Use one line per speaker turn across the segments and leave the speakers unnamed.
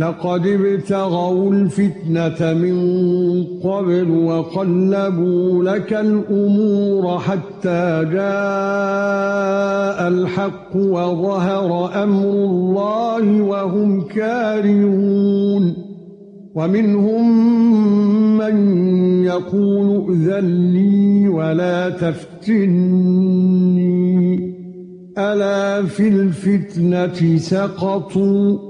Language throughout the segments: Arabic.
لقد ابتغوا الفتنة من قبل وقلبوا لك الأمور حتى جاء الحق وظهر أمر الله وهم كارهون. ومنهم من يقول اذن لي ولا تفتني ألا في الفتنة سقطوا؟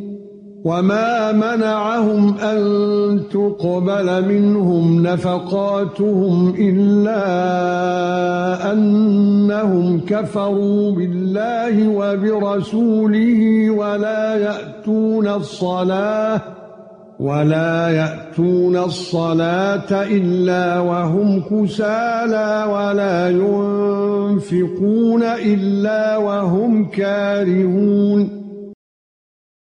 وما منعهم ان تقبل منهم نفقاتهم الا انهم كفروا بالله وبرسوله ولا ياتون الصلاه ولا ياتون الصلاه الا وهم كسالى ولا ينفقون الا وهم كارهون